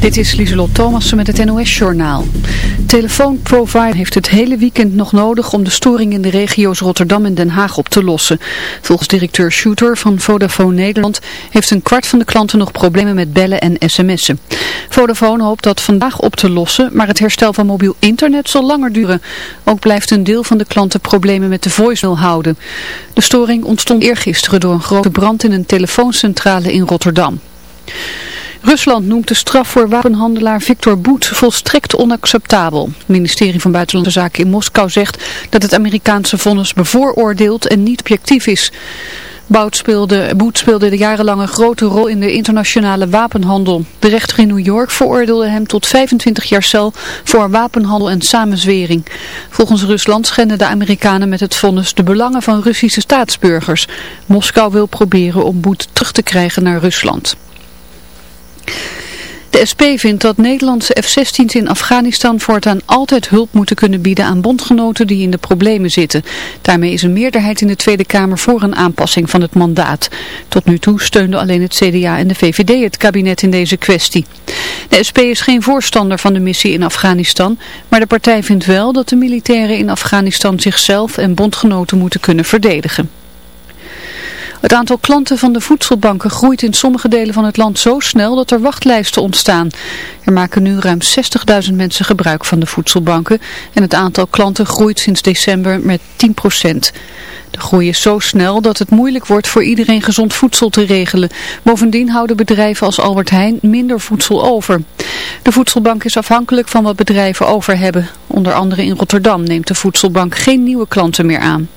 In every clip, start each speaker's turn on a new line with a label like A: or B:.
A: Dit is Lieselot Thomassen met het NOS-journaal. Telefoonprovider heeft het hele weekend nog nodig om de storing in de regio's Rotterdam en Den Haag op te lossen. Volgens directeur Shooter van Vodafone Nederland heeft een kwart van de klanten nog problemen met bellen en sms'en. Vodafone hoopt dat vandaag op te lossen, maar het herstel van mobiel internet zal langer duren. Ook blijft een deel van de klanten problemen met de voicemail houden. De storing ontstond eergisteren door een grote brand in een telefooncentrale in Rotterdam. Rusland noemt de straf voor wapenhandelaar Victor Boet volstrekt onacceptabel. Het ministerie van Buitenlandse Zaken in Moskou zegt dat het Amerikaanse vonnis bevooroordeeld en niet objectief is. Boet speelde, Boet speelde de jarenlang een grote rol in de internationale wapenhandel. De rechter in New York veroordeelde hem tot 25 jaar cel voor wapenhandel en samenzwering. Volgens Rusland schenden de Amerikanen met het vonnis de belangen van Russische staatsburgers. Moskou wil proberen om Boet terug te krijgen naar Rusland. De SP vindt dat Nederlandse F-16's in Afghanistan voortaan altijd hulp moeten kunnen bieden aan bondgenoten die in de problemen zitten. Daarmee is een meerderheid in de Tweede Kamer voor een aanpassing van het mandaat. Tot nu toe steunde alleen het CDA en de VVD het kabinet in deze kwestie. De SP is geen voorstander van de missie in Afghanistan, maar de partij vindt wel dat de militairen in Afghanistan zichzelf en bondgenoten moeten kunnen verdedigen. Het aantal klanten van de voedselbanken groeit in sommige delen van het land zo snel dat er wachtlijsten ontstaan. Er maken nu ruim 60.000 mensen gebruik van de voedselbanken en het aantal klanten groeit sinds december met 10%. De groei is zo snel dat het moeilijk wordt voor iedereen gezond voedsel te regelen. Bovendien houden bedrijven als Albert Heijn minder voedsel over. De voedselbank is afhankelijk van wat bedrijven over hebben. Onder andere in Rotterdam neemt de voedselbank geen nieuwe klanten meer aan.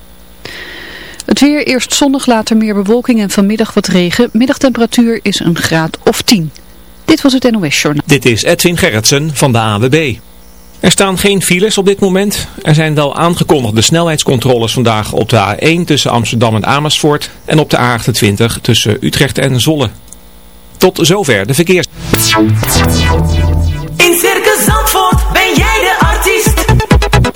A: Het weer eerst zonnig, later meer bewolking en vanmiddag wat regen. Middagtemperatuur is een graad of 10. Dit was het NOS Journal.
B: Dit is Edwin Gerritsen van de AWB. Er staan geen files op dit moment. Er zijn wel aangekondigde snelheidscontroles vandaag op de A1 tussen Amsterdam en Amersfoort en op de A28 tussen Utrecht en Zolle. Tot zover de verkeers.
C: In Circus Zandvoort ben jij de.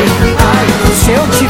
D: Seu. Se eu te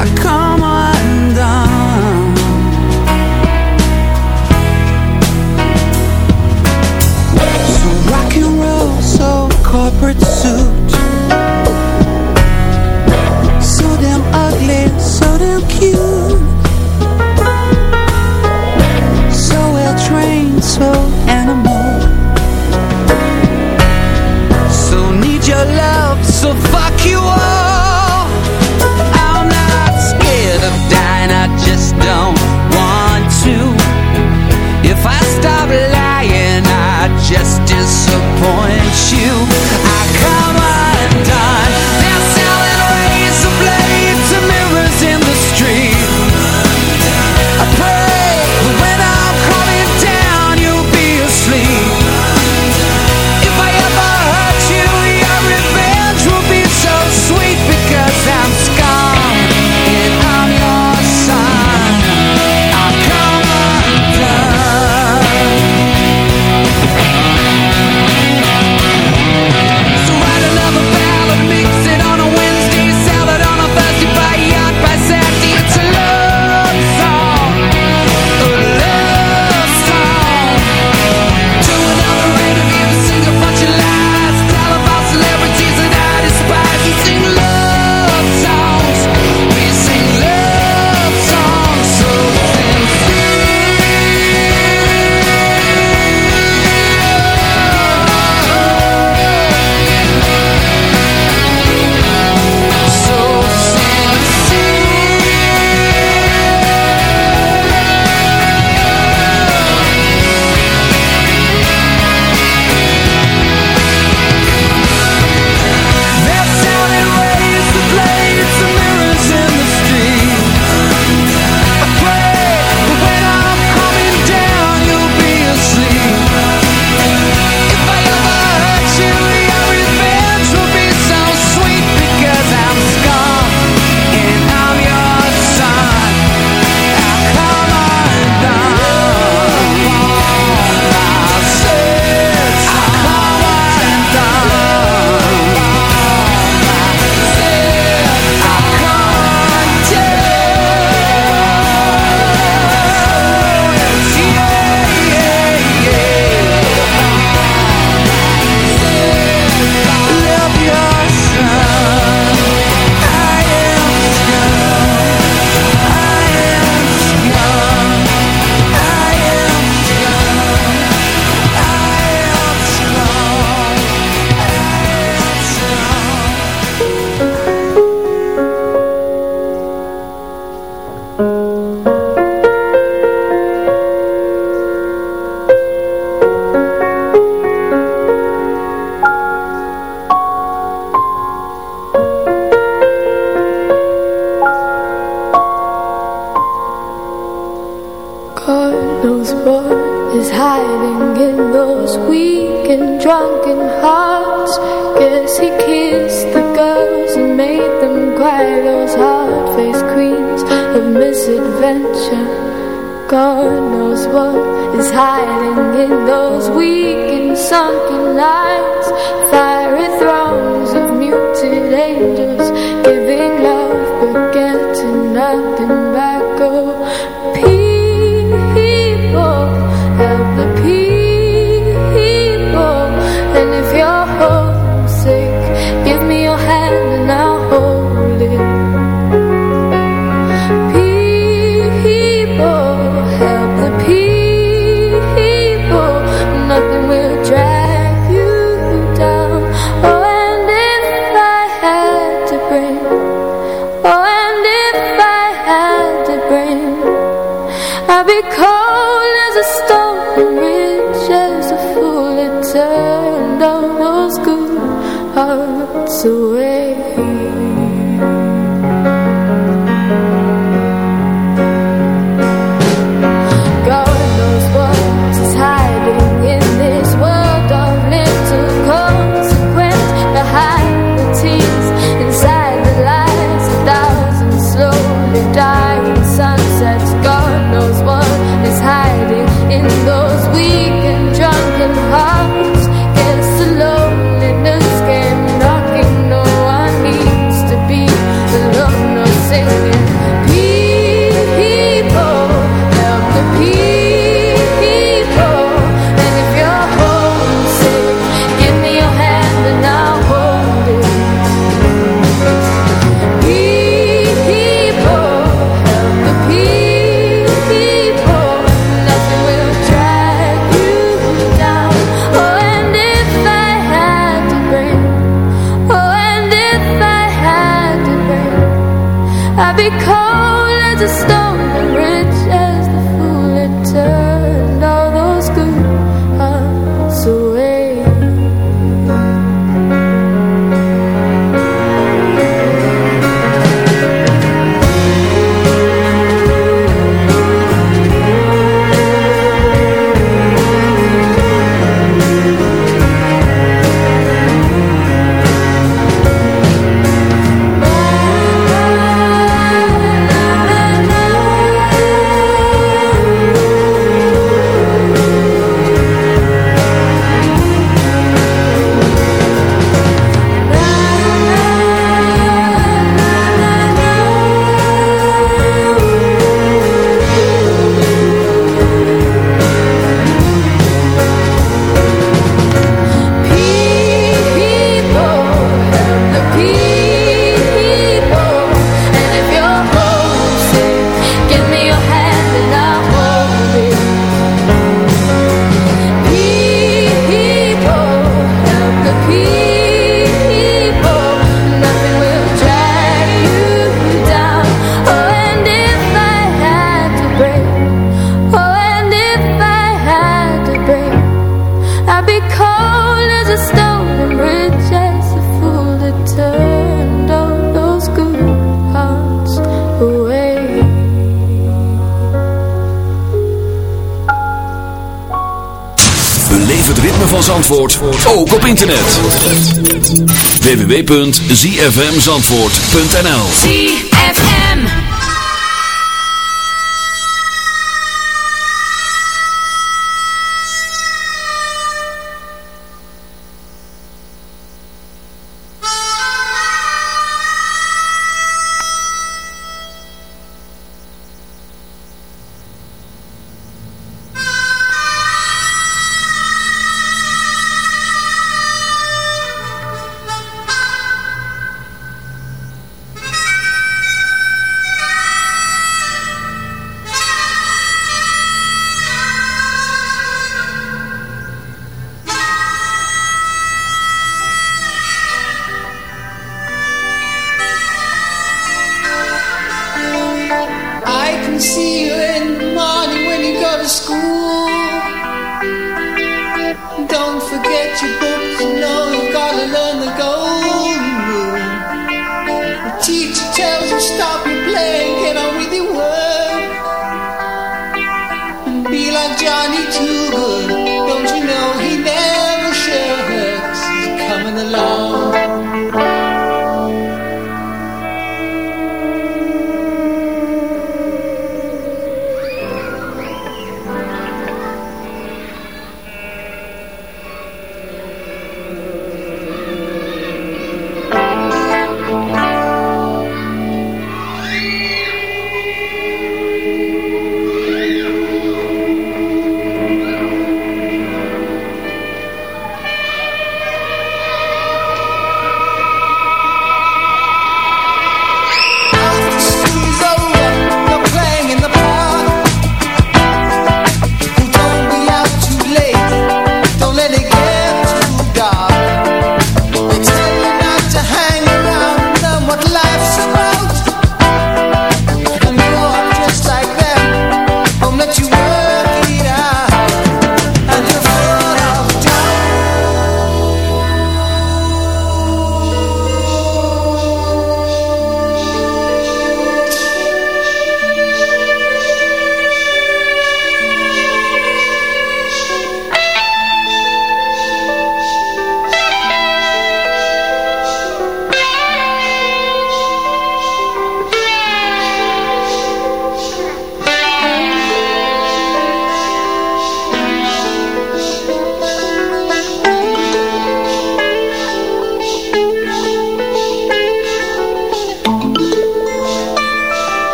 E: I come
F: nothing
G: www.zfmzandvoort.nl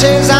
D: says